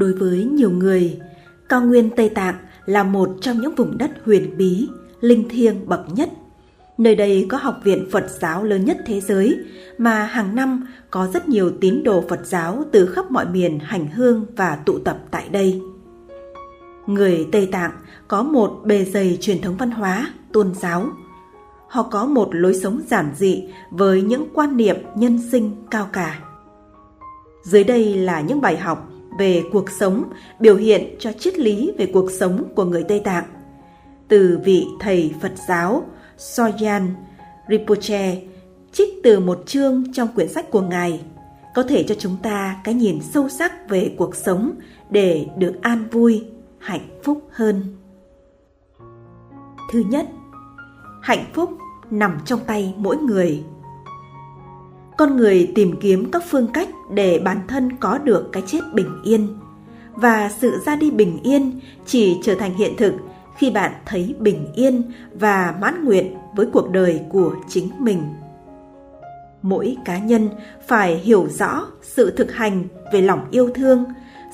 Đối với nhiều người, cao nguyên Tây Tạng là một trong những vùng đất huyền bí, linh thiêng bậc nhất. Nơi đây có học viện Phật giáo lớn nhất thế giới mà hàng năm có rất nhiều tín đồ Phật giáo từ khắp mọi miền hành hương và tụ tập tại đây. Người Tây Tạng có một bề dày truyền thống văn hóa, tôn giáo. Họ có một lối sống giản dị với những quan niệm nhân sinh cao cả. Dưới đây là những bài học về cuộc sống biểu hiện cho triết lý về cuộc sống của người Tây Tạng. Từ vị thầy Phật giáo Soyan Rinpoche trích từ một chương trong quyển sách của Ngài có thể cho chúng ta cái nhìn sâu sắc về cuộc sống để được an vui, hạnh phúc hơn. Thứ nhất, hạnh phúc nằm trong tay mỗi người. Con người tìm kiếm các phương cách để bản thân có được cái chết bình yên. Và sự ra đi bình yên chỉ trở thành hiện thực khi bạn thấy bình yên và mãn nguyện với cuộc đời của chính mình. Mỗi cá nhân phải hiểu rõ sự thực hành về lòng yêu thương,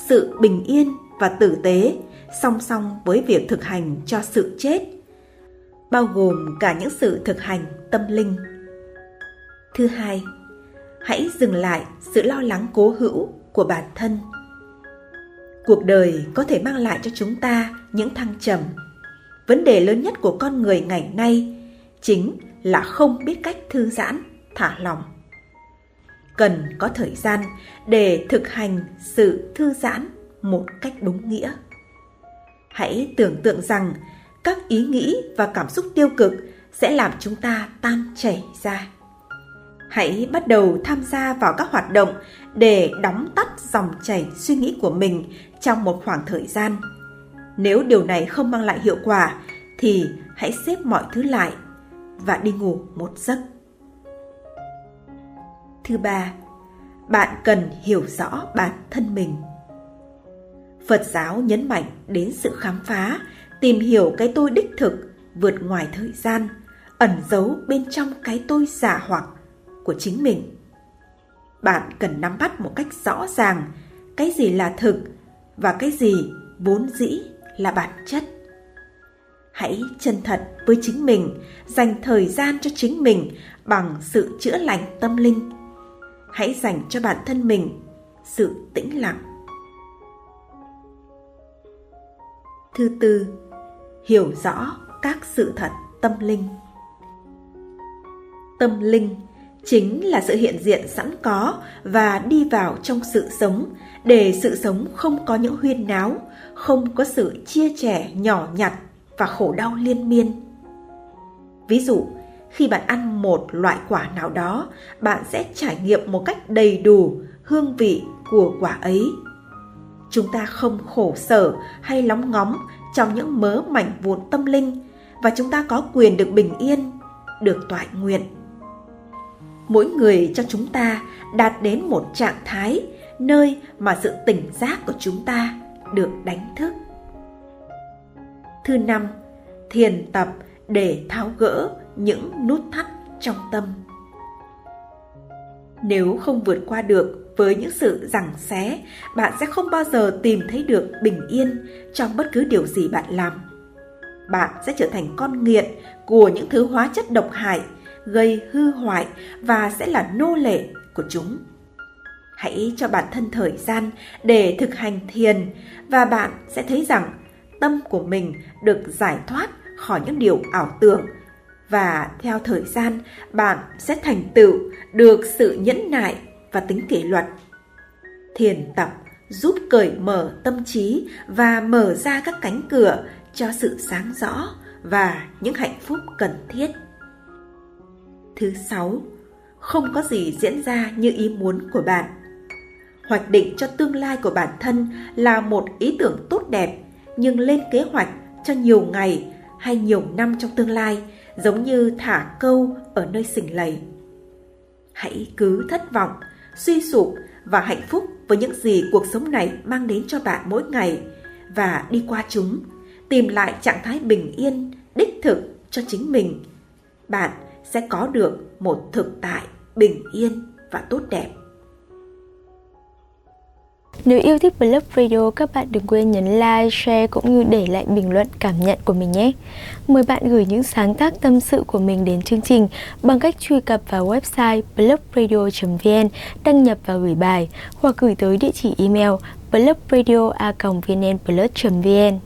sự bình yên và tử tế song song với việc thực hành cho sự chết, bao gồm cả những sự thực hành tâm linh. Thứ hai hãy dừng lại sự lo lắng cố hữu của bản thân. Cuộc đời có thể mang lại cho chúng ta những thăng trầm. Vấn đề lớn nhất của con người ngày nay chính là không biết cách thư giãn, thả lỏng. Cần có thời gian để thực hành sự thư giãn một cách đúng nghĩa. Hãy tưởng tượng rằng các ý nghĩ và cảm xúc tiêu cực sẽ làm chúng ta tan chảy ra hãy bắt đầu tham gia vào các hoạt động để đóng tắt dòng chảy suy nghĩ của mình trong một khoảng thời gian. Nếu điều này không mang lại hiệu quả, thì hãy xếp mọi thứ lại và đi ngủ một giấc. Thứ ba, bạn cần hiểu rõ bản thân mình. Phật giáo nhấn mạnh đến sự khám phá, tìm hiểu cái tôi đích thực vượt ngoài thời gian, ẩn giấu bên trong cái tôi giả hoặc của chính mình. Bạn cần nắm bắt một cách rõ ràng cái gì là thực và cái gì vốn dĩ là bản chất. Hãy chân thật với chính mình, dành thời gian cho chính mình bằng sự chữa lành tâm linh. Hãy dành cho bản thân mình sự tĩnh lặng. Thứ tư, hiểu rõ các sự thật tâm linh. Tâm linh chính là sự hiện diện sẵn có và đi vào trong sự sống, để sự sống không có những huyên náo, không có sự chia sẻ nhỏ nhặt và khổ đau liên miên. Ví dụ, khi bạn ăn một loại quả nào đó, bạn sẽ trải nghiệm một cách đầy đủ hương vị của quả ấy. Chúng ta không khổ sở hay lóng ngóng trong những mớ mảnh vụn tâm linh và chúng ta có quyền được bình yên, được toại nguyện mỗi người cho chúng ta đạt đến một trạng thái, nơi mà sự tỉnh giác của chúng ta được đánh thức. Thứ năm, thiền tập để tháo gỡ những nút thắt trong tâm. Nếu không vượt qua được với những sự giằng xé, bạn sẽ không bao giờ tìm thấy được bình yên trong bất cứ điều gì bạn làm. Bạn sẽ trở thành con nghiện của những thứ hóa chất độc hại gây hư hoại và sẽ là nô lệ của chúng. Hãy cho bản thân thời gian để thực hành thiền và bạn sẽ thấy rằng tâm của mình được giải thoát khỏi những điều ảo tưởng. Và theo thời gian, bạn sẽ thành tựu được sự nhẫn nại và tính kỷ luật. Thiền tập giúp cởi mở tâm trí và mở ra các cánh cửa cho sự sáng rõ và những hạnh phúc cần thiết thứ sáu. Không có gì diễn ra như ý muốn của bạn. Hoạch định cho tương lai của bản thân là một ý tưởng tốt đẹp, nhưng lên kế hoạch cho nhiều ngày hay nhiều năm trong tương lai, giống như thả câu ở nơi sình lầy. Hãy cứ thất vọng, suy sụp và hạnh phúc với những gì cuộc sống này mang đến cho bạn mỗi ngày và đi qua chúng, tìm lại trạng thái bình yên, đích thực cho chính mình. Bạn sẽ có được một thực tại bình yên và tốt đẹp Nếu yêu thích Blog Radio, các bạn đừng quên nhấn like, share cũng như để lại bình luận cảm nhận của mình nhé. Mời bạn gửi những sáng tác tâm sự của mình đến chương trình bằng cách truy cập vào website blogradio.vn, đăng nhập và gửi bài hoặc gửi tới địa chỉ email blogradio.vnplus.vn.